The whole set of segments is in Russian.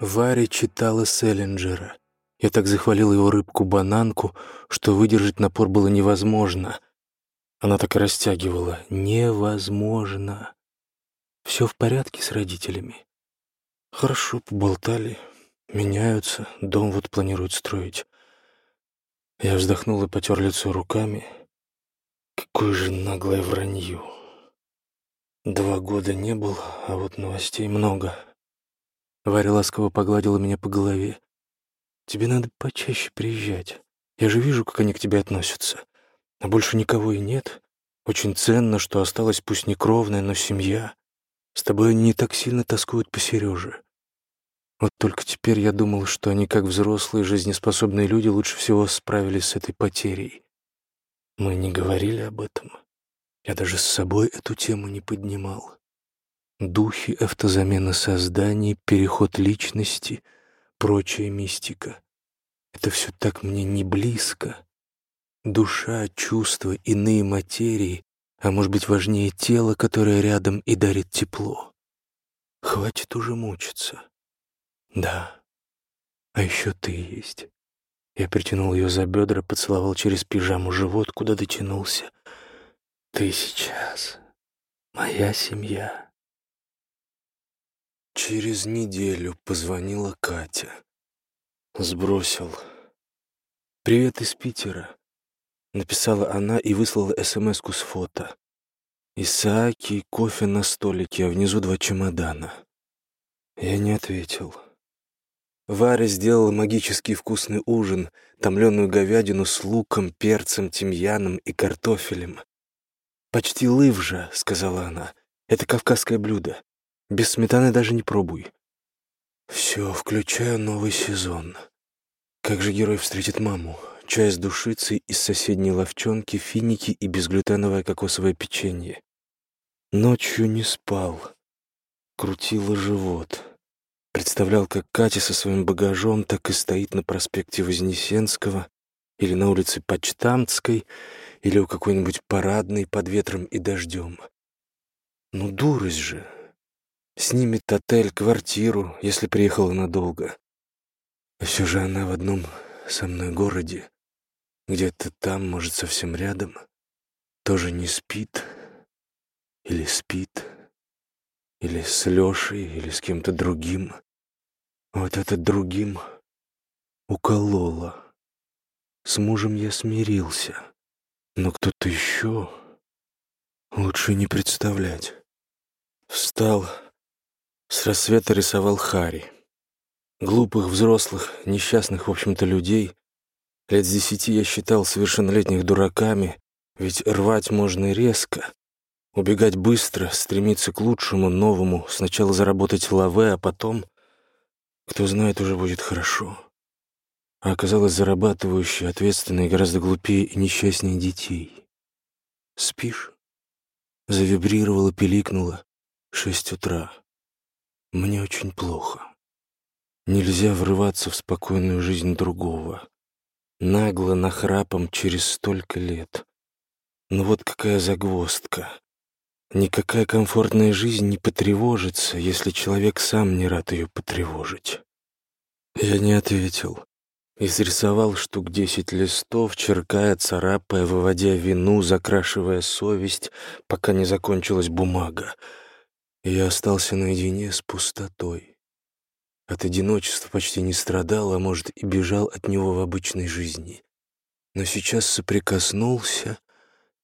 Варя читала Селлинджера. Я так захвалил его рыбку-бананку, что выдержать напор было невозможно. Она так и растягивала. Невозможно. Все в порядке с родителями. Хорошо, поболтали. Меняются. Дом вот планируют строить. Я вздохнул и потер лицо руками. Какое же наглое вранье. Два года не был, а вот новостей много. Варя ласково погладила меня по голове. «Тебе надо почаще приезжать. Я же вижу, как они к тебе относятся. А больше никого и нет. Очень ценно, что осталась пусть не кровная, но семья. С тобой они не так сильно тоскуют по Сереже. Вот только теперь я думал, что они, как взрослые, жизнеспособные люди, лучше всего справились с этой потерей. Мы не говорили об этом. Я даже с собой эту тему не поднимал. Духи, автозамена созданий, переход личности, прочая мистика. Это все так мне не близко. Душа, чувства, иные материи, а может быть важнее тело, которое рядом и дарит тепло. Хватит уже мучиться. Да, а еще ты есть. Я притянул ее за бедра, поцеловал через пижаму живот, куда дотянулся. Ты сейчас моя семья. Через неделю позвонила Катя. Сбросил. «Привет из Питера», — написала она и выслала смс с фото. Исааки, кофе на столике, а внизу два чемодана. Я не ответил. Варя сделала магический вкусный ужин, томленую говядину с луком, перцем, тимьяном и картофелем. «Почти лывжа», — сказала она. «Это кавказское блюдо. Без сметаны даже не пробуй. Все, включаю новый сезон. Как же герой встретит маму? Чай с душицей из соседней ловчонки, финики и безглютеновое кокосовое печенье. Ночью не спал. Крутило живот. Представлял, как Катя со своим багажом так и стоит на проспекте Вознесенского или на улице Почтамтской или у какой-нибудь парадной под ветром и дождем. Ну, дурость же! Снимет отель, квартиру, если приехала надолго. А все же она в одном со мной городе, где-то там, может, совсем рядом, тоже не спит, или спит, или с Лешей, или с кем-то другим. Вот этот другим уколола. С мужем я смирился, но кто-то еще лучше не представлять. Встал, с рассвета рисовал Хари. Глупых, взрослых, несчастных, в общем-то, людей. Лет с десяти я считал совершеннолетних дураками, ведь рвать можно резко. Убегать быстро, стремиться к лучшему, новому, сначала заработать лаве, а потом, кто знает, уже будет хорошо. А оказалось, зарабатывающие, ответственные, гораздо глупее и несчастнее детей. «Спишь?» Завибрировала, пиликнула. Шесть утра. Мне очень плохо. Нельзя врываться в спокойную жизнь другого. Нагло, нахрапом через столько лет. Но вот какая загвоздка. Никакая комфортная жизнь не потревожится, если человек сам не рад ее потревожить. Я не ответил. Изрисовал штук десять листов, черкая, царапая, выводя вину, закрашивая совесть, пока не закончилась бумага и я остался наедине с пустотой. От одиночества почти не страдал, а может, и бежал от него в обычной жизни. Но сейчас соприкоснулся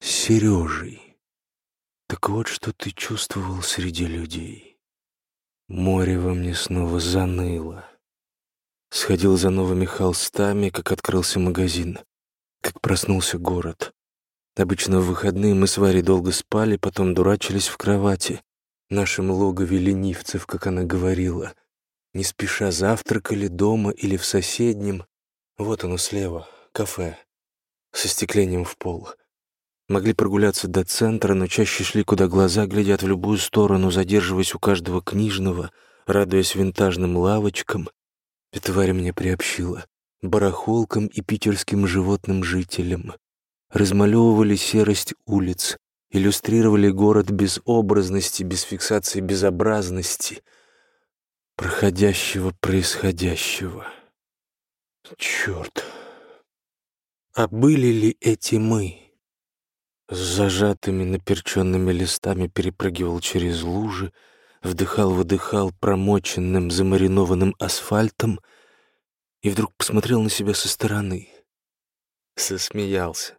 с Сережей. Так вот, что ты чувствовал среди людей. Море во мне снова заныло. Сходил за новыми холстами, как открылся магазин, как проснулся город. Обычно в выходные мы с Варей долго спали, потом дурачились в кровати, нашем логове ленивцев, как она говорила. Не спеша завтракали дома или в соседнем. Вот оно слева, кафе, со стеклением в пол. Могли прогуляться до центра, но чаще шли, куда глаза глядят в любую сторону, задерживаясь у каждого книжного, радуясь винтажным лавочкам. Эта тварь меня приобщила. Барахолкам и питерским животным жителям. Размалевывали серость улиц, иллюстрировали город без образности, без фиксации безобразности. проходящего происходящего. Черт. А были ли эти мы? С зажатыми наперченными листами перепрыгивал через лужи, вдыхал-выдыхал промоченным, замаринованным асфальтом и вдруг посмотрел на себя со стороны. Засмеялся.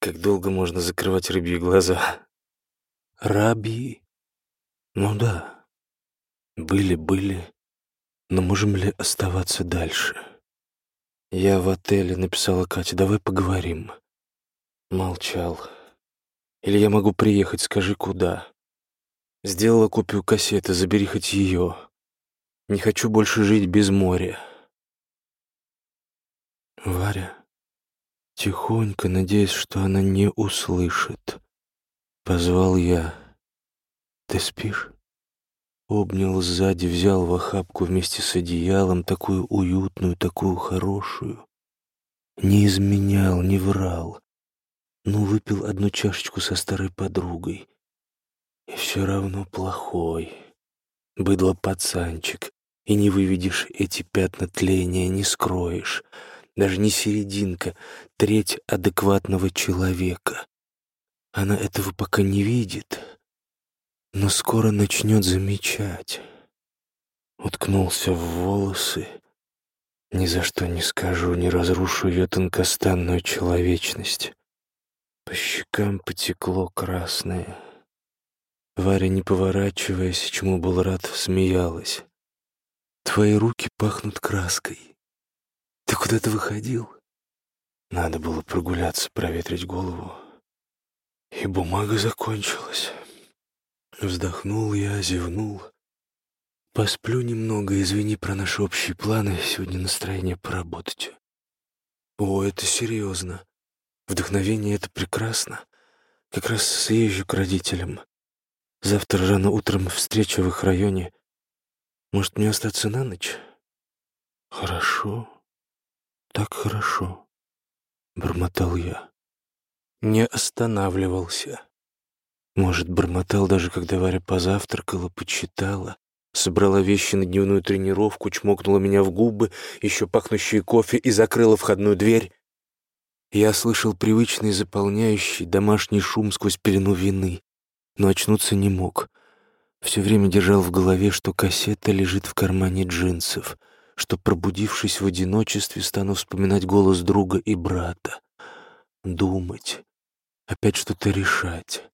Как долго можно закрывать рыбьи глаза? Рабьи? Ну да. Были-были. Но можем ли оставаться дальше? Я в отеле написала Кате, давай поговорим. Молчал. Или я могу приехать, скажи, куда. Сделала копию кассеты, забери хоть ее. Не хочу больше жить без моря. Варя, тихонько, надеясь, что она не услышит, позвал я. Ты спишь? Обнял сзади, взял в охапку вместе с одеялом, такую уютную, такую хорошую. Не изменял, не врал. Ну, выпил одну чашечку со старой подругой. И все равно плохой. Быдло пацанчик. И не выведешь эти пятна тления, не скроешь. Даже не серединка, треть адекватного человека. Она этого пока не видит, но скоро начнет замечать. Уткнулся в волосы. Ни за что не скажу, не разрушу ее тонкостанную человечность. По щекам потекло красное. Варя, не поворачиваясь, чему был рад, смеялась. «Твои руки пахнут краской. Ты куда-то выходил?» Надо было прогуляться, проветрить голову. И бумага закончилась. Вздохнул я, зевнул. Посплю немного, извини про наши общие планы. Сегодня настроение поработать. О, это серьезно. Вдохновение — это прекрасно. Как раз съезжу к родителям. Завтра рано утром встреча в их районе. Может, мне остаться на ночь? Хорошо. Так хорошо. Бормотал я. Не останавливался. Может, бормотал даже, когда Варя позавтракала, почитала, собрала вещи на дневную тренировку, чмокнула меня в губы, еще пахнущие кофе, и закрыла входную дверь. Я слышал привычный заполняющий домашний шум сквозь пелену вины, но очнуться не мог. Все время держал в голове, что кассета лежит в кармане джинсов, что, пробудившись в одиночестве, стану вспоминать голос друга и брата. Думать. Опять что-то решать.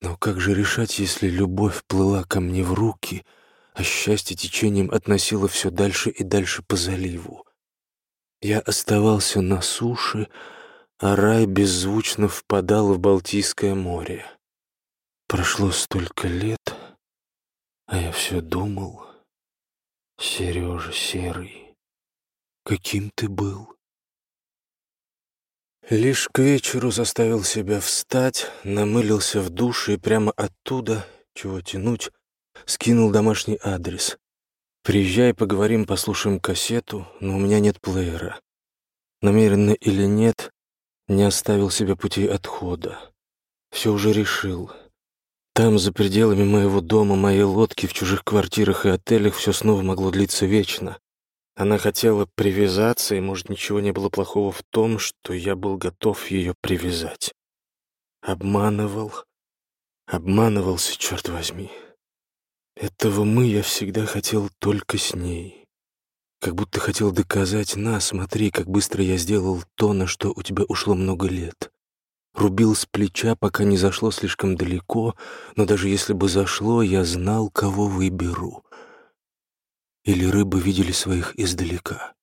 Но как же решать, если любовь плыла ко мне в руки, а счастье течением относило все дальше и дальше по заливу? Я оставался на суше, а рай беззвучно впадал в Балтийское море. Прошло столько лет, а я все думал, Сережа серый, каким ты был? Лишь к вечеру заставил себя встать, намылился в душе и прямо оттуда, чего тянуть, скинул домашний адрес. «Приезжай, поговорим, послушаем кассету, но у меня нет плеера». Намеренно или нет, не оставил себе пути отхода. Все уже решил. Там, за пределами моего дома, моей лодки, в чужих квартирах и отелях, все снова могло длиться вечно. Она хотела привязаться, и, может, ничего не было плохого в том, что я был готов ее привязать. Обманывал, обманывался, черт возьми. Этого мы я всегда хотел только с ней. Как будто хотел доказать, на, смотри, как быстро я сделал то, на что у тебя ушло много лет. Рубил с плеча, пока не зашло слишком далеко, но даже если бы зашло, я знал, кого выберу. Или рыбы видели своих издалека.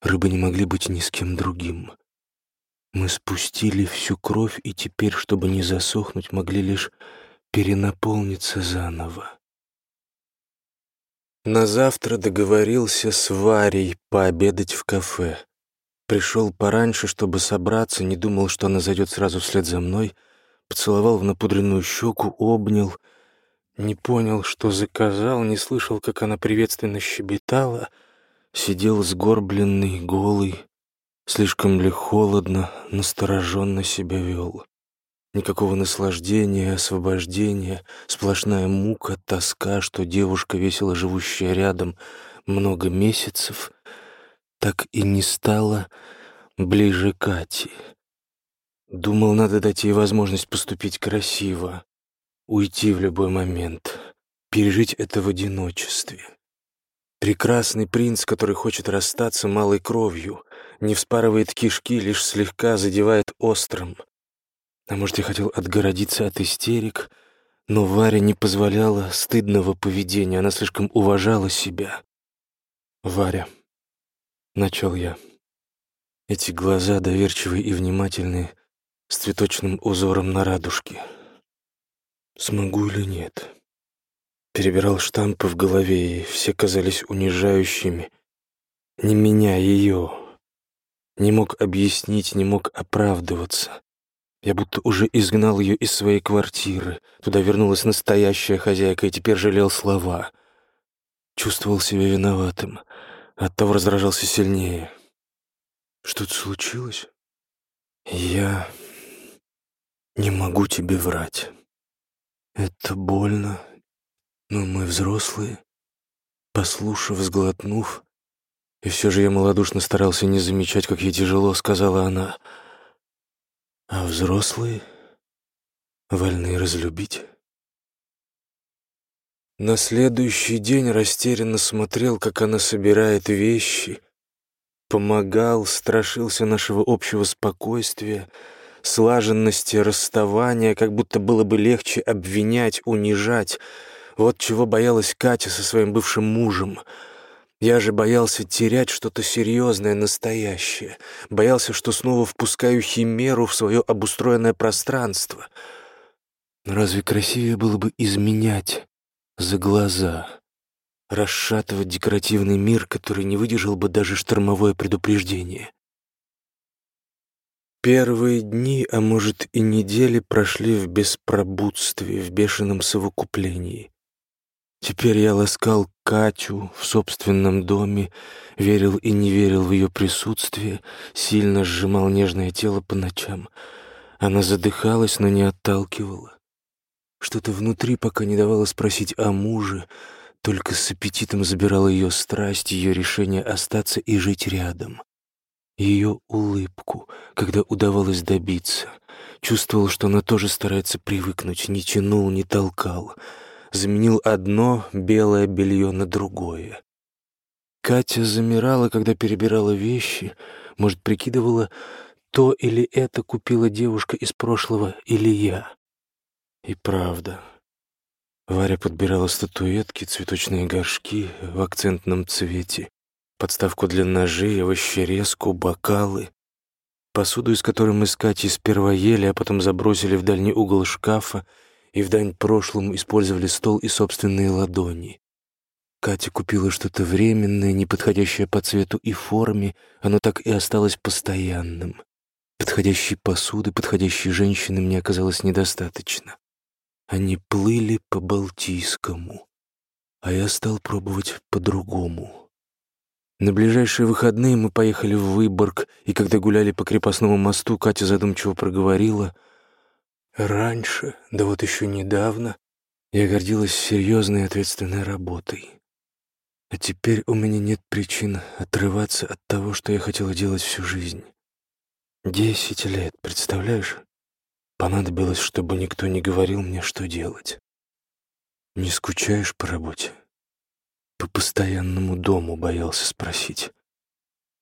Рыбы не могли быть ни с кем другим. Мы спустили всю кровь, и теперь, чтобы не засохнуть, могли лишь перенаполниться заново. На завтра договорился с Варей пообедать в кафе. Пришел пораньше, чтобы собраться, не думал, что она зайдет сразу вслед за мной, поцеловал в напудренную щеку, обнял — не понял, что заказал, не слышал, как она приветственно щебетала. Сидел сгорбленный, голый, слишком ли холодно, настороженно себя вел. Никакого наслаждения, освобождения, сплошная мука, тоска, что девушка, весело живущая рядом много месяцев, так и не стала ближе Кати. Думал, надо дать ей возможность поступить красиво, уйти в любой момент, пережить это в одиночестве. Прекрасный принц, который хочет расстаться малой кровью, не вспарывает кишки, лишь слегка задевает острым. А может, я хотел отгородиться от истерик, но Варя не позволяла стыдного поведения, она слишком уважала себя. «Варя», — начал я, — эти глаза доверчивые и внимательные, с цветочным узором на радужке. Смогу или нет? Перебирал штампы в голове, и все казались унижающими. Не меня, ее. Не мог объяснить, не мог оправдываться. Я будто уже изгнал ее из своей квартиры. Туда вернулась настоящая хозяйка и теперь жалел слова. Чувствовал себя виноватым. Оттого раздражался сильнее. Что-то случилось? Я не могу тебе врать. Это больно, но мы взрослые. Послушав, сглотнув, и все же я малодушно старался не замечать, как ей тяжело, сказала она. А взрослые вольны разлюбить. На следующий день растерянно смотрел, как она собирает вещи, помогал, страшился нашего общего спокойствия — слаженности расставания, как будто было бы легче обвинять, унижать. Вот чего боялась Катя со своим бывшим мужем. Я же боялся терять что-то серьезное, настоящее. Боялся, что снова впускаю химеру в свое обустроенное пространство. Разве красивее было бы изменять за глаза, расшатывать декоративный мир, который не выдержал бы даже штормовое предупреждение? Первые дни, а может и недели, прошли в беспробудстве, в бешеном совокуплении. Теперь я ласкал Катю в собственном доме, верил и не верил в ее присутствие, сильно сжимал нежное тело по ночам. Она задыхалась, но не отталкивала. Что-то внутри пока не давало спросить о муже, только с аппетитом забирала ее страсть, ее решение остаться и жить рядом ее улыбку, когда удавалось добиться. Чувствовал, что она тоже старается привыкнуть, не тянул, не толкал. Заменил одно белое белье на другое. Катя замирала, когда перебирала вещи, может, прикидывала, то или это купила девушка из прошлого, или я. И правда. Варя подбирала статуэтки, цветочные горшки в акцентном цвете, подставку для ножей, овощерезку, бокалы. Посуду, из которой мы с Катей сперва ели, а потом забросили в дальний угол шкафа и в дань прошлому использовали стол и собственные ладони. Катя купила что-то временное, неподходящее по цвету и форме, оно так и осталось постоянным. Подходящей посуды, подходящей женщины мне оказалось недостаточно. Они плыли по Балтийскому, а я стал пробовать по-другому. На ближайшие выходные мы поехали в Выборг, и когда гуляли по крепостному мосту, Катя задумчиво проговорила. «Раньше, да вот еще недавно, я гордилась серьезной и ответственной работой. А теперь у меня нет причин отрываться от того, что я хотела делать всю жизнь. Десять лет, представляешь? Понадобилось, чтобы никто не говорил мне, что делать. Не скучаешь по работе?» По постоянному дому боялся спросить.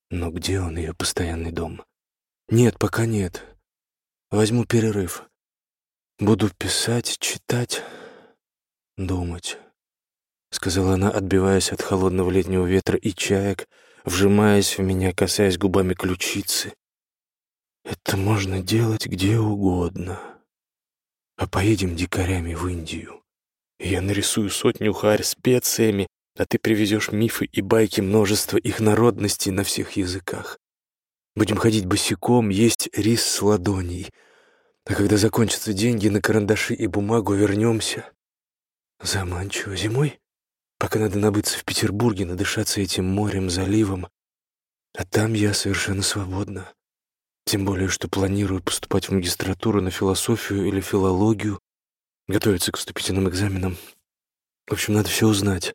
Но где он, ее постоянный дом? Нет, пока нет. Возьму перерыв. Буду писать, читать, думать. Сказала она, отбиваясь от холодного летнего ветра и чаек, вжимаясь в меня, касаясь губами ключицы. Это можно делать где угодно. А поедем дикарями в Индию. Я нарисую сотню харь специями, а ты привезешь мифы и байки множества их народностей на всех языках. Будем ходить босиком, есть рис с ладоней. А когда закончатся деньги на карандаши и бумагу, вернемся. Заманчиво. Зимой? Пока надо набыться в Петербурге, надышаться этим морем, заливом. А там я совершенно свободна. Тем более, что планирую поступать в магистратуру на философию или филологию, готовиться к вступительным экзаменам. В общем, надо все узнать.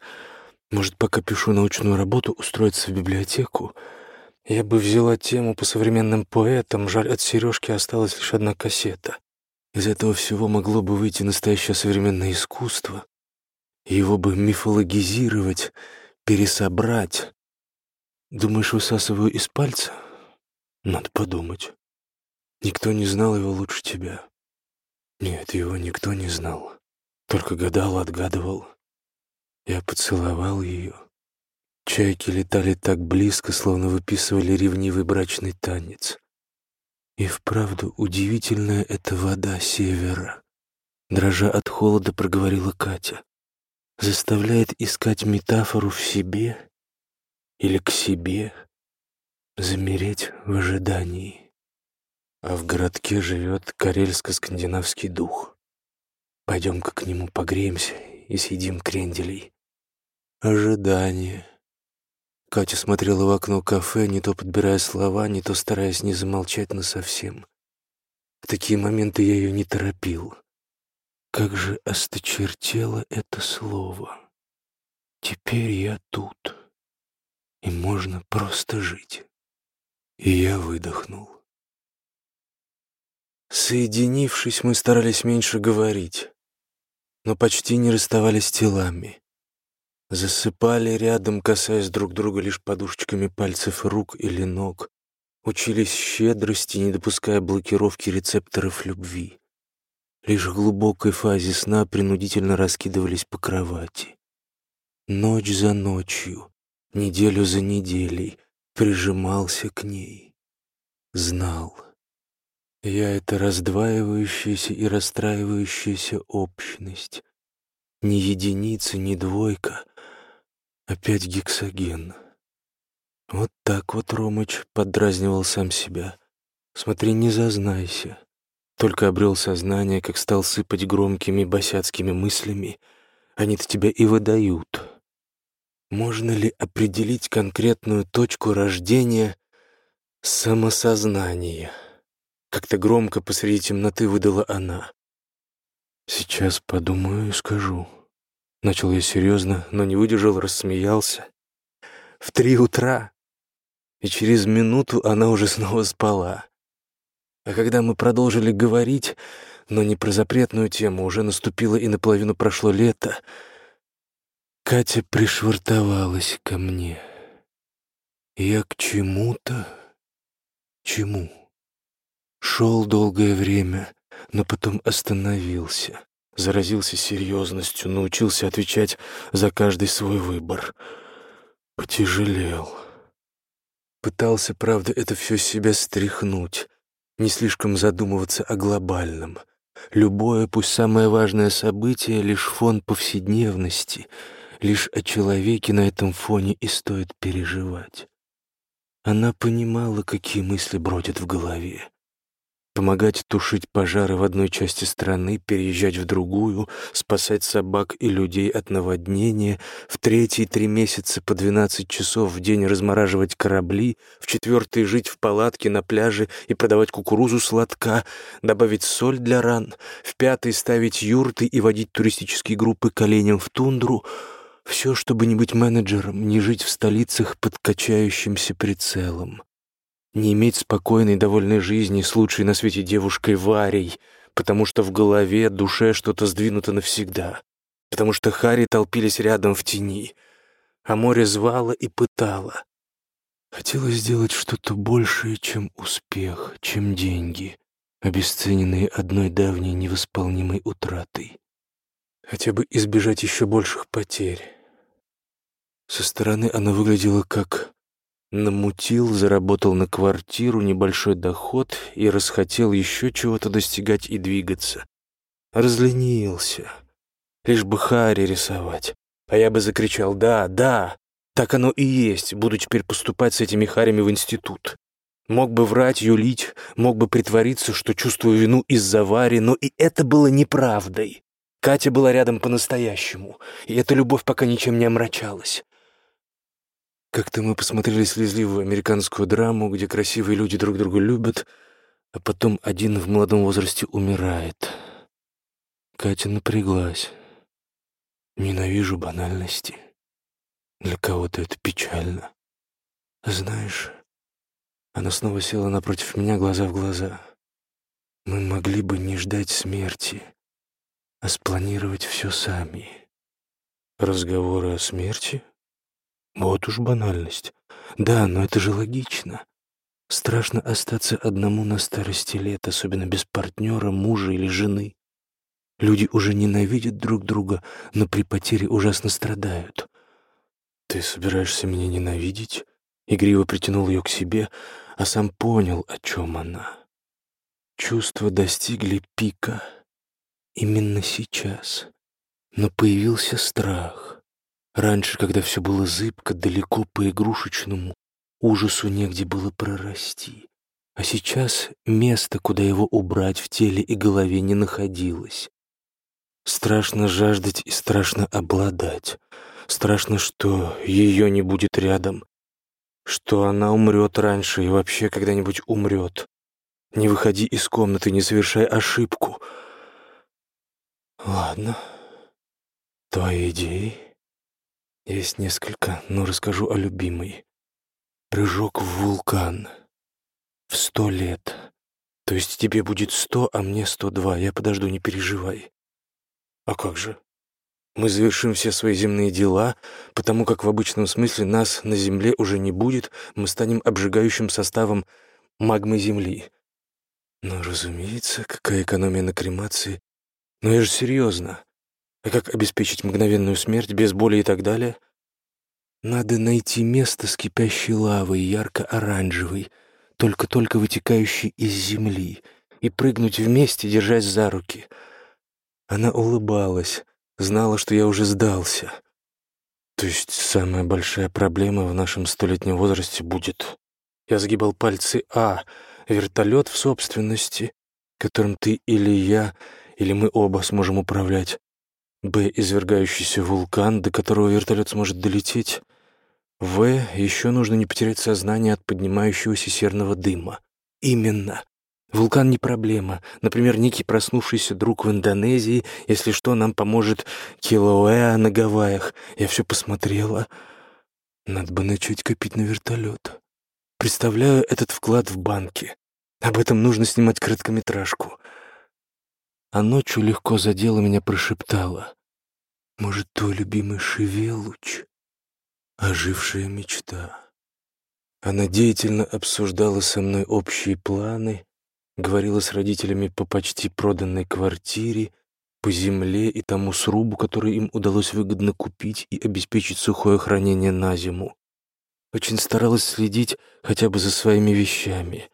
Может, пока пишу научную работу, устроиться в библиотеку. Я бы взяла тему по современным поэтам, жаль, от Сережки осталась лишь одна кассета. Из этого всего могло бы выйти настоящее современное искусство. Его бы мифологизировать, пересобрать. Думаешь, высасываю из пальца? Надо подумать. Никто не знал его лучше тебя. Нет, его никто не знал. Только гадал, отгадывал. Я поцеловал ее. Чайки летали так близко, словно выписывали ревнивый брачный танец. И вправду удивительная эта вода севера. Дрожа от холода, проговорила Катя. Заставляет искать метафору в себе или к себе, замереть в ожидании. А в городке живет карельско-скандинавский дух. Пойдем-ка к нему погреемся и съедим кренделей. Ожидание. Катя смотрела в окно кафе, не то подбирая слова, не то стараясь не замолчать насовсем. В такие моменты я ее не торопил. Как же осточертело это слово. Теперь я тут, и можно просто жить. И я выдохнул. Соединившись, мы старались меньше говорить, но почти не расставались телами. Засыпали рядом, касаясь друг друга лишь подушечками пальцев рук или ног. Учились щедрости, не допуская блокировки рецепторов любви. Лишь в глубокой фазе сна принудительно раскидывались по кровати. Ночь за ночью, неделю за неделей прижимался к ней. Знал. Я — это раздваивающаяся и расстраивающаяся общность. Ни единица, ни двойка, Опять гексоген. Вот так вот Ромыч поддразнивал сам себя. Смотри, не зазнайся. Только обрел сознание, как стал сыпать громкими босяцкими мыслями. Они-то тебя и выдают. Можно ли определить конкретную точку рождения самосознания? Как-то громко посреди темноты выдала она. Сейчас подумаю и скажу. Начал я серьезно, но не выдержал, рассмеялся. В три утра. И через минуту она уже снова спала. А когда мы продолжили говорить, но не про запретную тему, уже наступило и наполовину прошло лето, Катя пришвартовалась ко мне. Я к чему-то... Чему? Шел долгое время, но потом остановился. Заразился серьезностью, научился отвечать за каждый свой выбор. Потяжелел. Пытался, правда, это все себя стряхнуть, не слишком задумываться о глобальном. Любое, пусть самое важное событие — лишь фон повседневности, лишь о человеке на этом фоне и стоит переживать. Она понимала, какие мысли бродят в голове помогать тушить пожары в одной части страны, переезжать в другую, спасать собак и людей от наводнения, в третьи три месяца по 12 часов в день размораживать корабли, в четвертый жить в палатке на пляже и продавать кукурузу сладка, добавить соль для ран, в пятый ставить юрты и водить туристические группы к оленям в тундру — все, чтобы не быть менеджером, не жить в столицах под качающимся прицелом не иметь спокойной, довольной жизни с лучшей на свете девушкой Варей, потому что в голове, душе что-то сдвинуто навсегда, потому что Хари толпились рядом в тени, а море звало и пытало. Хотелось сделать что-то большее, чем успех, чем деньги, обесцененные одной давней невосполнимой утратой. Хотя бы избежать еще больших потерь. Со стороны она выглядела как Намутил, заработал на квартиру небольшой доход и расхотел еще чего-то достигать и двигаться. Разленился. Лишь бы Хари рисовать. А я бы закричал «Да, да, так оно и есть, буду теперь поступать с этими Харями в институт». Мог бы врать, юлить, мог бы притвориться, что чувствую вину из-за Вари, но и это было неправдой. Катя была рядом по-настоящему, и эта любовь пока ничем не омрачалась. Как-то мы посмотрели слезливую американскую драму, где красивые люди друг друга любят, а потом один в молодом возрасте умирает. Катя напряглась. Ненавижу банальности. Для кого-то это печально. Знаешь, она снова села напротив меня, глаза в глаза. Мы могли бы не ждать смерти, а спланировать все сами. Разговоры о смерти? Вот уж банальность. Да, но это же логично. Страшно остаться одному на старости лет, особенно без партнера, мужа или жены. Люди уже ненавидят друг друга, но при потере ужасно страдают. Ты собираешься меня ненавидеть? Игриво притянул ее к себе, а сам понял, о чем она. Чувства достигли пика именно сейчас. Но появился страх. Раньше, когда все было зыбко, далеко по игрушечному, ужасу негде было прорасти. А сейчас место, куда его убрать в теле и голове, не находилось. Страшно жаждать и страшно обладать. Страшно, что ее не будет рядом, что она умрет раньше и вообще когда-нибудь умрет. Не выходи из комнаты, не совершай ошибку. Ладно, твои идеи есть несколько, но расскажу о любимой. Прыжок в вулкан. В сто лет. То есть тебе будет сто, а мне сто два. Я подожду, не переживай. А как же? Мы завершим все свои земные дела, потому как в обычном смысле нас на Земле уже не будет, мы станем обжигающим составом магмы Земли. Ну, разумеется, какая экономия на кремации. Но я же серьезно. А как обеспечить мгновенную смерть без боли и так далее? Надо найти место с кипящей лавой, ярко-оранжевой, только-только вытекающей из земли, и прыгнуть вместе, держась за руки. Она улыбалась, знала, что я уже сдался. То есть самая большая проблема в нашем столетнем возрасте будет... Я загибал пальцы А, вертолет в собственности, которым ты или я, или мы оба сможем управлять. Б. Извергающийся вулкан, до которого вертолет сможет долететь. В. Еще нужно не потерять сознание от поднимающегося серного дыма. Именно. Вулкан не проблема. Например, некий проснувшийся друг в Индонезии. Если что, нам поможет Килауэа на Гавайях. Я все посмотрела. Надо бы начать копить на вертолет. Представляю этот вклад в банке. Об этом нужно снимать короткометражку. А ночью легко задела меня, прошептала. Может, твой любимый Шевелуч? Ожившая мечта. Она деятельно обсуждала со мной общие планы, говорила с родителями по почти проданной квартире, по земле и тому срубу, который им удалось выгодно купить и обеспечить сухое хранение на зиму. Очень старалась следить хотя бы за своими вещами.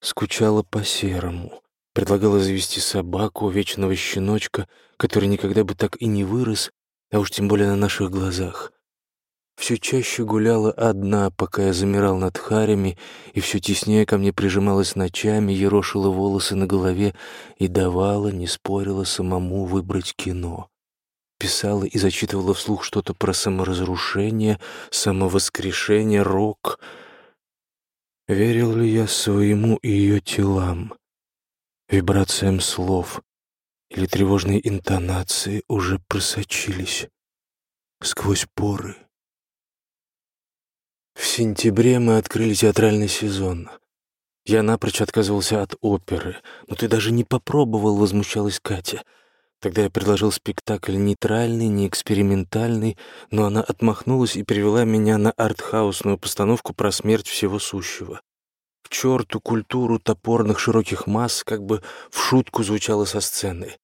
Скучала по серому, предлагала завести собаку, вечного щеночка, который никогда бы так и не вырос, а уж тем более на наших глазах все чаще гуляла одна, пока я замирал над харями, и все теснее ко мне прижималась ночами, ерошила волосы на голове и давала, не спорила самому выбрать кино. Писала и зачитывала вслух что-то про саморазрушение, самовоскрешение, рок. Верил ли я своему и ее телам, вибрациям слов или тревожные интонации уже просочились сквозь поры? В сентябре мы открыли театральный сезон. Я напрочь отказывался от оперы. «Но ты даже не попробовал», — возмущалась Катя. Тогда я предложил спектакль нейтральный, не экспериментальный, но она отмахнулась и привела меня на артхаусную постановку про смерть всего сущего. К черту культуру топорных широких масс как бы в шутку звучало со сцены.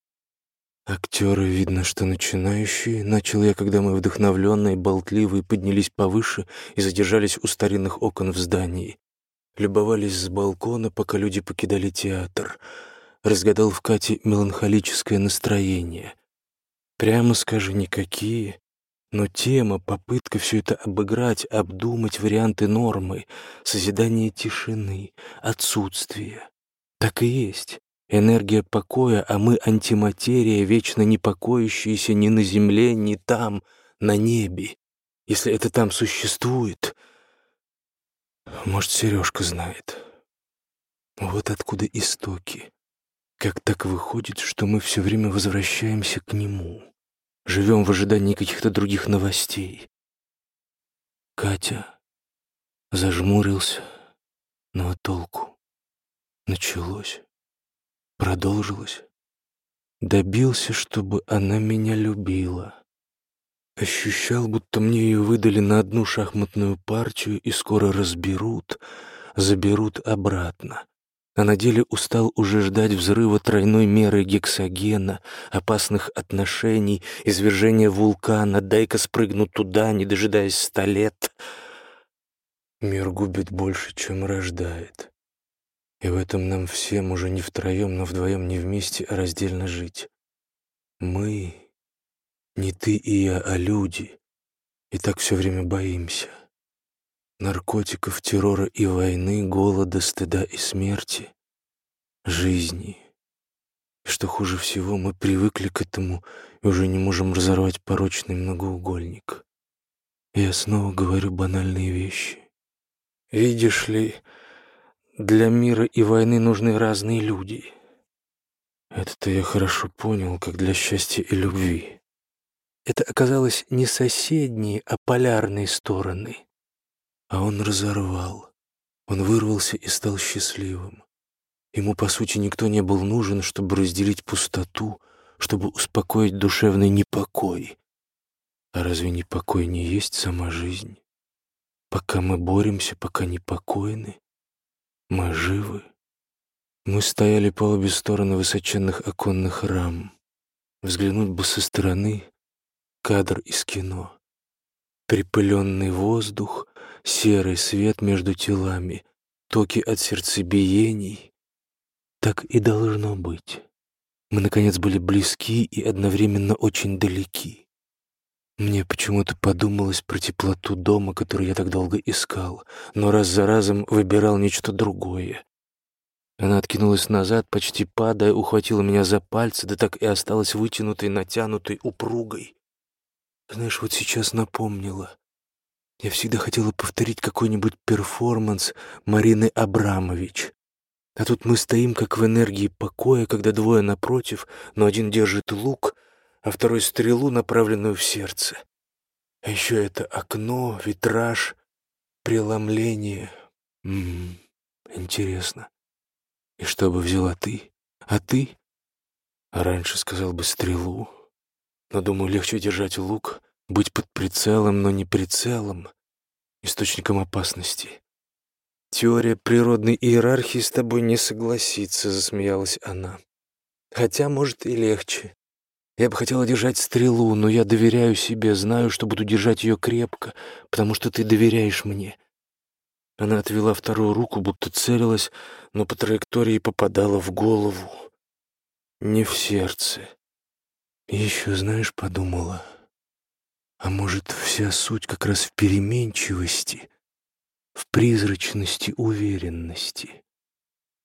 Актеры, видно, что начинающие. Начал я, когда мы вдохновленные, болтливые, поднялись повыше и задержались у старинных окон в здании. Любовались с балкона, пока люди покидали театр. Разгадал в Кате меланхолическое настроение. Прямо скажи, никакие. Но тема, попытка все это обыграть, обдумать варианты нормы, созидание тишины, отсутствие. Так и есть. Энергия покоя, а мы антиматерия, вечно не покоящаяся ни на земле, ни там, на небе. Если это там существует, может, Сережка знает. Вот откуда истоки. Как так выходит, что мы все время возвращаемся к нему, живем в ожидании каких-то других новостей? Катя зажмурился, но толку? Началось, продолжилось. Добился, чтобы она меня любила. Ощущал, будто мне ее выдали на одну шахматную партию и скоро разберут, заберут обратно. А на деле устал уже ждать взрыва тройной меры гексогена, опасных отношений, извержения вулкана, дай-ка спрыгну туда, не дожидаясь ста лет. Мир губит больше, чем рождает. И в этом нам всем уже не втроем, но вдвоем не вместе, а раздельно жить. Мы, не ты и я, а люди, и так все время боимся. Наркотиков, террора и войны, голода, стыда и смерти, жизни. И что хуже всего, мы привыкли к этому и уже не можем разорвать порочный многоугольник. Я снова говорю банальные вещи. Видишь ли, для мира и войны нужны разные люди. Это-то я хорошо понял, как для счастья и любви. Это оказалось не соседние, а полярные стороны. А он разорвал. Он вырвался и стал счастливым. Ему, по сути, никто не был нужен, чтобы разделить пустоту, чтобы успокоить душевный непокой. А разве непокой не есть сама жизнь? Пока мы боремся, пока непокойны, мы живы. Мы стояли по обе стороны высоченных оконных рам. Взглянуть бы со стороны — кадр из кино. Припыленный воздух, серый свет между телами, токи от сердцебиений. Так и должно быть. Мы, наконец, были близки и одновременно очень далеки. Мне почему-то подумалось про теплоту дома, который я так долго искал, но раз за разом выбирал нечто другое. Она откинулась назад, почти падая, ухватила меня за пальцы, да так и осталась вытянутой, натянутой, упругой. Знаешь, вот сейчас напомнила. Я всегда хотела повторить какой-нибудь перформанс Марины Абрамович. А тут мы стоим, как в энергии покоя, когда двое напротив, но один держит лук, а второй — стрелу, направленную в сердце. А еще это окно, витраж, преломление. М -м, интересно. И что бы взяла ты? А ты? Раньше сказал бы стрелу. Но, думаю, легче держать лук, быть под прицелом, но не прицелом, источником опасности. Теория природной иерархии с тобой не согласится, засмеялась она. Хотя, может, и легче. Я бы хотела держать стрелу, но я доверяю себе, знаю, что буду держать ее крепко, потому что ты доверяешь мне. Она отвела вторую руку, будто целилась, но по траектории попадала в голову, не в сердце. Еще, знаешь, подумала, а может, вся суть как раз в переменчивости, в призрачности уверенности.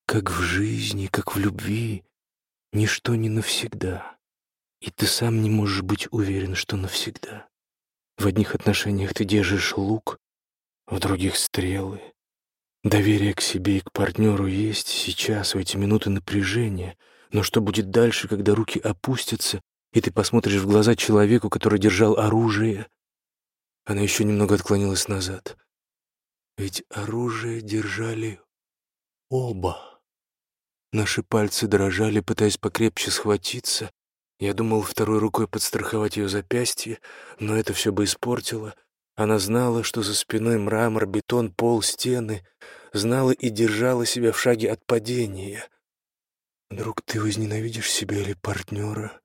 Как в жизни, как в любви, ничто не навсегда. И ты сам не можешь быть уверен, что навсегда. В одних отношениях ты держишь лук, в других — стрелы. Доверие к себе и к партнеру есть сейчас, в эти минуты напряжения. Но что будет дальше, когда руки опустятся, и ты посмотришь в глаза человеку, который держал оружие? Она еще немного отклонилась назад. Ведь оружие держали оба. Наши пальцы дрожали, пытаясь покрепче схватиться, я думал второй рукой подстраховать ее запястье, но это все бы испортило. Она знала, что за спиной мрамор, бетон, пол, стены. Знала и держала себя в шаге от падения. Вдруг ты возненавидишь себя или партнера?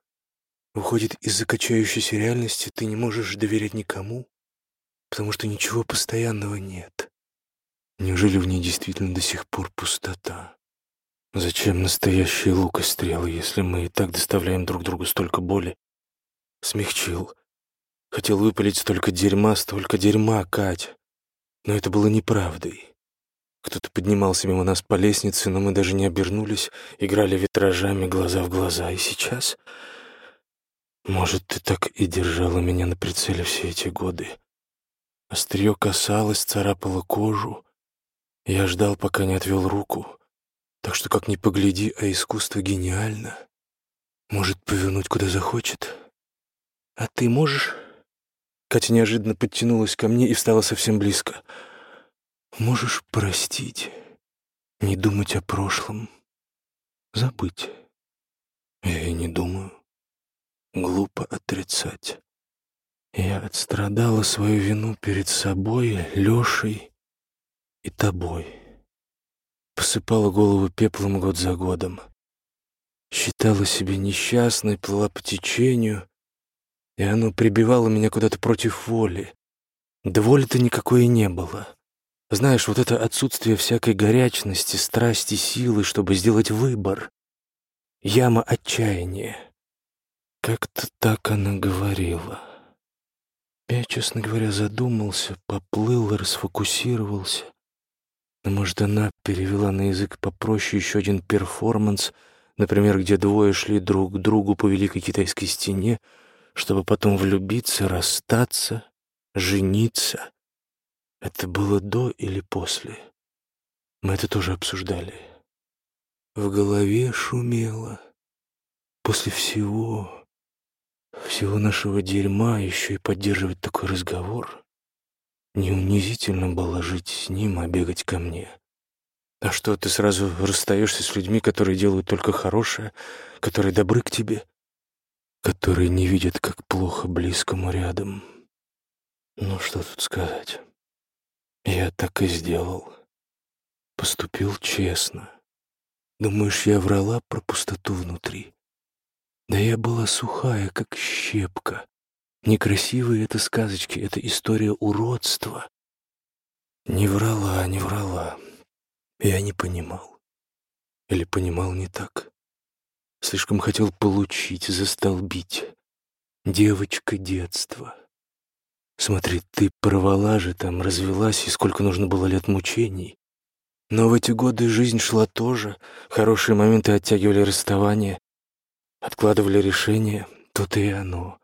Выходит, из-за качающейся реальности ты не можешь доверять никому, потому что ничего постоянного нет. Неужели в ней действительно до сих пор пустота? Зачем настоящие лук и стрелы, если мы и так доставляем друг другу столько боли? Смягчил. Хотел выпалить столько дерьма, столько дерьма, Кать. Но это было неправдой. Кто-то поднимался мимо нас по лестнице, но мы даже не обернулись, играли витражами глаза в глаза. И сейчас... Может, ты так и держала меня на прицеле все эти годы, Острие касалось, царапало кожу. Я ждал, пока не отвел руку. Так что, как ни погляди, а искусство гениально. Может повернуть, куда захочет. А ты можешь? Катя неожиданно подтянулась ко мне и встала совсем близко. Можешь простить, не думать о прошлом, забыть. Я и не думаю. Глупо отрицать. Я отстрадала свою вину перед собой, Лешей и тобой. Посыпала голову пеплом год за годом. Считала себя несчастной, плыла по течению, и оно прибивало меня куда-то против воли. Да воли-то никакой и не было. Знаешь, вот это отсутствие всякой горячности, страсти, силы, чтобы сделать выбор. Яма отчаяния. Как-то так она говорила. Я, честно говоря, задумался, поплыл, расфокусировался. Но, может, она перевела на язык попроще еще один перформанс, например, где двое шли друг к другу по Великой Китайской стене, чтобы потом влюбиться, расстаться, жениться. Это было до или после? Мы это тоже обсуждали. В голове шумело. После всего всего нашего дерьма еще и поддерживать такой разговор. Не унизительно было жить с ним, а бегать ко мне. А что, ты сразу расстаешься с людьми, которые делают только хорошее, которые добры к тебе, которые не видят, как плохо близкому рядом? Ну, что тут сказать? Я так и сделал. Поступил честно. Думаешь, я врала про пустоту внутри? Да я была сухая, как щепка. Некрасивые это сказочки, это история уродства. Не врала, не врала. Я не понимал. Или понимал не так. Слишком хотел получить, застолбить. Девочка детства. Смотри, ты порвала же там, развелась, и сколько нужно было лет мучений. Но в эти годы жизнь шла тоже. Хорошие моменты оттягивали расставание, Откладывали решение, то-то и оно.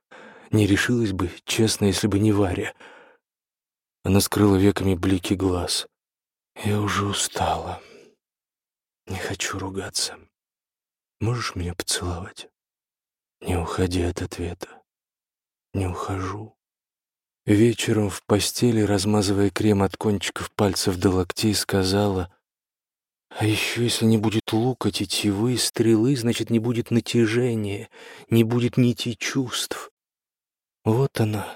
Не решилось бы, честно, если бы не Варя. Она скрыла веками блики глаз. Я уже устала. Не хочу ругаться. Можешь меня поцеловать? Не уходи от ответа. Не ухожу. Вечером в постели, размазывая крем от кончиков пальцев до локтей, сказала, а еще если не будет лука, тетивы, стрелы, значит, не будет натяжения, не будет нити чувств. Вот она,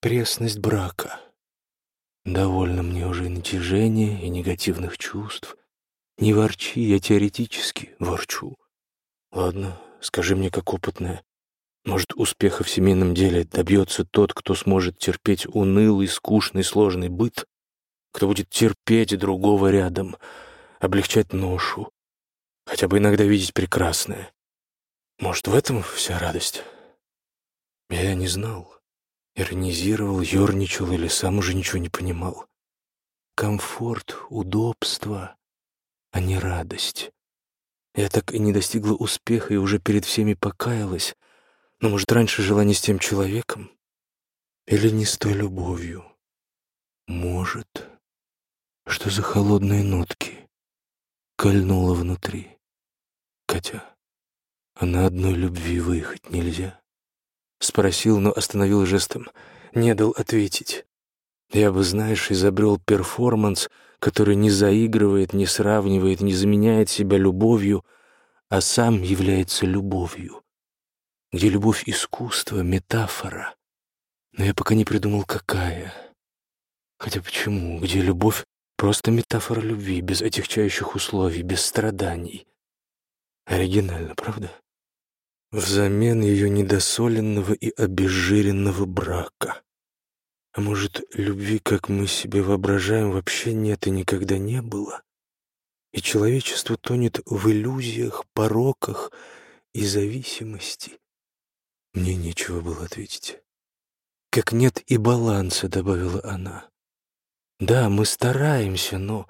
пресность брака. Довольно мне уже и натяжения, и негативных чувств. Не ворчи, я теоретически ворчу. Ладно, скажи мне, как опытная, может, успеха в семейном деле добьется тот, кто сможет терпеть унылый, скучный, сложный быт, кто будет терпеть другого рядом — облегчать ношу, хотя бы иногда видеть прекрасное. Может, в этом вся радость? Я не знал. Иронизировал, ерничал или сам уже ничего не понимал. Комфорт, удобство, а не радость. Я так и не достигла успеха и уже перед всеми покаялась. Но, может, раньше жила не с тем человеком? Или не с той любовью? Может. Что за холодные нотки? Кольнуло внутри. Катя, а на одной любви выехать нельзя? Спросил, но остановил жестом. Не дал ответить. Я бы, знаешь, изобрел перформанс, который не заигрывает, не сравнивает, не заменяет себя любовью, а сам является любовью. Где любовь — искусство, метафора. Но я пока не придумал, какая. Хотя почему? Где любовь Просто метафора любви, без отягчающих условий, без страданий. Оригинально, правда? Взамен ее недосоленного и обезжиренного брака. А может, любви, как мы себе воображаем, вообще нет и никогда не было? И человечество тонет в иллюзиях, пороках и зависимости? Мне нечего было ответить. «Как нет и баланса», — добавила она. Да, мы стараемся, но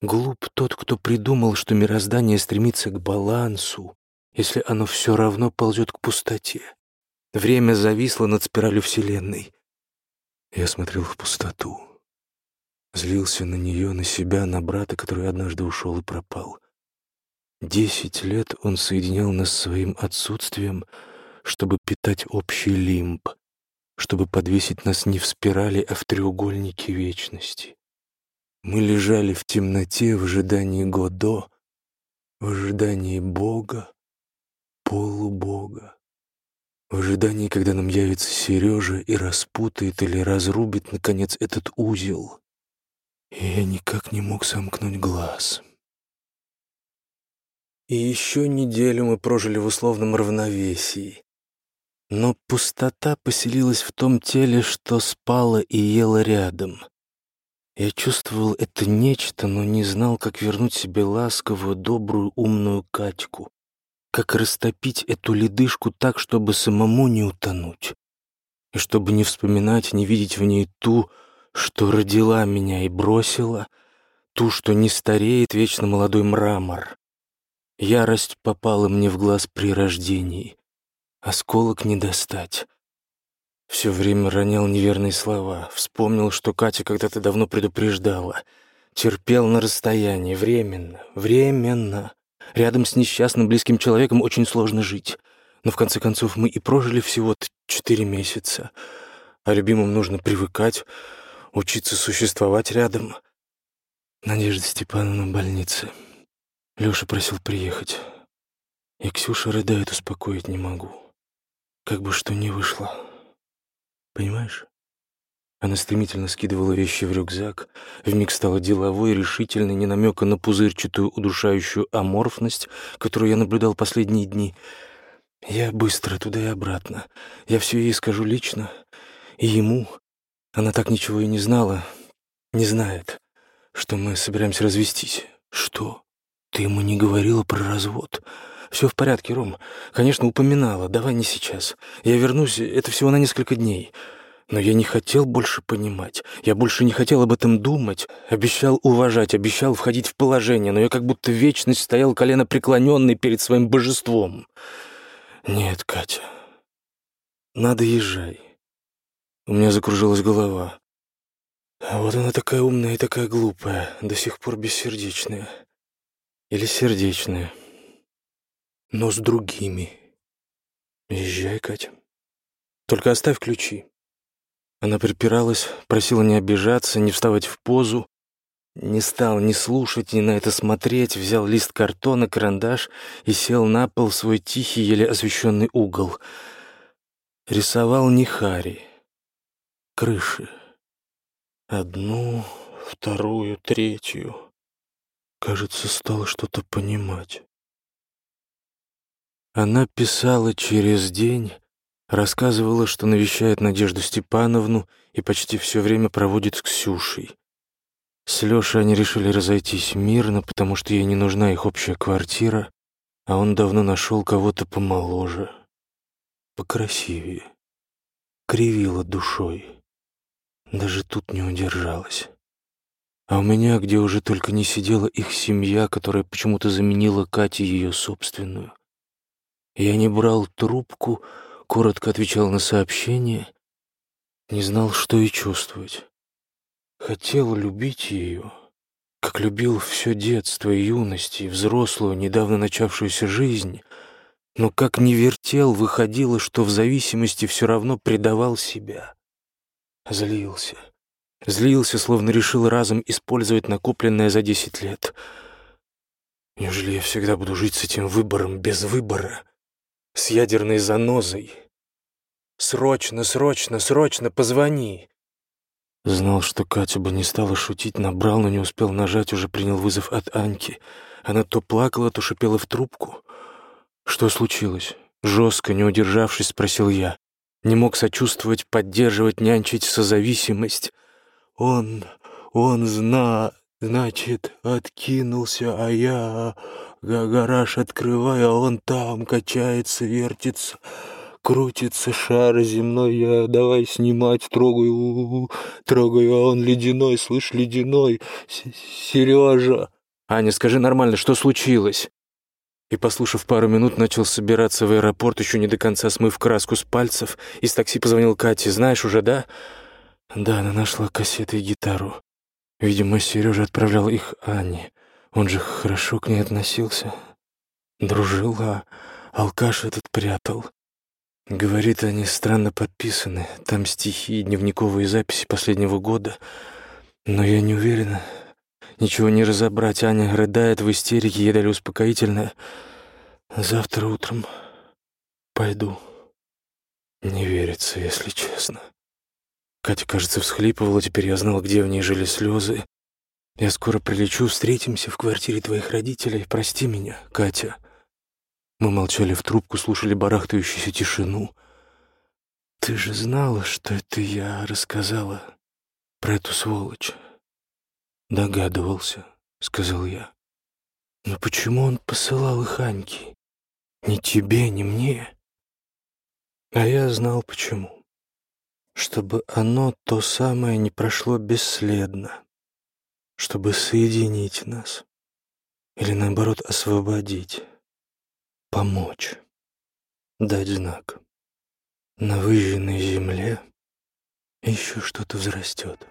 глуп тот, кто придумал, что мироздание стремится к балансу, если оно все равно ползет к пустоте. Время зависло над спиралью Вселенной. Я смотрел в пустоту. Злился на нее, на себя, на брата, который однажды ушел и пропал. Десять лет он соединял нас своим отсутствием, чтобы питать общий лимб, чтобы подвесить нас не в спирали, а в треугольнике вечности. Мы лежали в темноте в ожидании Годо, в ожидании Бога, полубога, в ожидании, когда нам явится Сережа и распутает или разрубит, наконец, этот узел. И я никак не мог сомкнуть глаз. И еще неделю мы прожили в условном равновесии. Но пустота поселилась в том теле, что спала и ела рядом. Я чувствовал это нечто, но не знал, как вернуть себе ласковую, добрую, умную Катьку. Как растопить эту ледышку так, чтобы самому не утонуть. И чтобы не вспоминать, не видеть в ней ту, что родила меня и бросила, ту, что не стареет вечно молодой мрамор. Ярость попала мне в глаз при рождении. Осколок не достать. Все время ронял неверные слова. Вспомнил, что Катя когда-то давно предупреждала. Терпел на расстоянии, временно, временно. Рядом с несчастным близким человеком очень сложно жить. Но в конце концов мы и прожили всего-то четыре месяца. А любимым нужно привыкать, учиться существовать рядом. Надежда Степановна в больнице. Лёша просил приехать. И Ксюша рыдает, успокоить не могу. Как бы что ни вышло. Понимаешь? Она стремительно скидывала вещи в рюкзак, вмиг стала деловой, решительной, не намека на пузырчатую, удушающую аморфность, которую я наблюдал последние дни. Я быстро туда и обратно. Я все ей скажу лично. И ему. Она так ничего и не знала. Не знает, что мы собираемся развестись. Что? Ты ему не говорила про развод? Все в порядке, Ром. Конечно, упоминала. Давай не сейчас. Я вернусь, это всего на несколько дней. Но я не хотел больше понимать. Я больше не хотел об этом думать. Обещал уважать, обещал входить в положение, но я как будто вечность стоял колено преклоненный перед своим божеством. Нет, Катя, надо езжай. У меня закружилась голова. А вот она такая умная и такая глупая, до сих пор бессердечная. Или сердечная но с другими. Езжай, Катя. Только оставь ключи. Она припиралась, просила не обижаться, не вставать в позу. Не стал ни слушать, ни на это смотреть, взял лист картона, карандаш и сел на пол в свой тихий, еле освещенный угол. Рисовал не Хари. Крыши. Одну, вторую, третью. Кажется, стал что-то понимать. Она писала через день, рассказывала, что навещает Надежду Степановну и почти все время проводит с Ксюшей. С Лешей они решили разойтись мирно, потому что ей не нужна их общая квартира, а он давно нашел кого-то помоложе, покрасивее. Кривила душой. Даже тут не удержалась. А у меня, где уже только не сидела их семья, которая почему-то заменила Кате ее собственную — я не брал трубку, коротко отвечал на сообщение, не знал, что и чувствовать. Хотел любить ее, как любил все детство и юность, и взрослую, недавно начавшуюся жизнь, но как не вертел, выходило, что в зависимости все равно предавал себя. Злился. Злился, словно решил разом использовать накопленное за десять лет. Неужели я всегда буду жить с этим выбором без выбора? С ядерной занозой. «Срочно, срочно, срочно позвони!» Знал, что Катя бы не стала шутить, набрал, но не успел нажать, уже принял вызов от Аньки. Она то плакала, то шипела в трубку. «Что случилось?» Жестко, не удержавшись, спросил я. Не мог сочувствовать, поддерживать, нянчить созависимость. «Он... он зна... значит, откинулся, а я... Гараж открываю, а он там качается, вертится, крутится шар земной. Я давай снимать, трогаю, трогаю, а он ледяной, слышь, ледяной. Сережа. Аня, скажи нормально, что случилось? И, послушав пару минут, начал собираться в аэропорт, еще не до конца смыв краску с пальцев. Из такси позвонил Кате. «Знаешь уже, да?» Да, она нашла кассеты и гитару. Видимо, Сережа отправлял их Ане. Он же хорошо к ней относился. Дружил, а алкаш этот прятал. Говорит, они странно подписаны. Там стихи и дневниковые записи последнего года. Но я не уверена. Ничего не разобрать. Аня рыдает в истерике, ей дали успокоительное. Завтра утром пойду. Не верится, если честно. Катя, кажется, всхлипывала, теперь я знал, где в ней жили слезы. Я скоро прилечу, встретимся в квартире твоих родителей. Прости меня, Катя. Мы молчали в трубку, слушали барахтающуюся тишину. Ты же знала, что это я рассказала про эту сволочь. Догадывался, сказал я. Но почему он посылал их Аньке? Ни тебе, ни мне. А я знал почему чтобы оно то самое не прошло бесследно, чтобы соединить нас или, наоборот, освободить, помочь, дать знак. На выжженной земле еще что-то взрастет.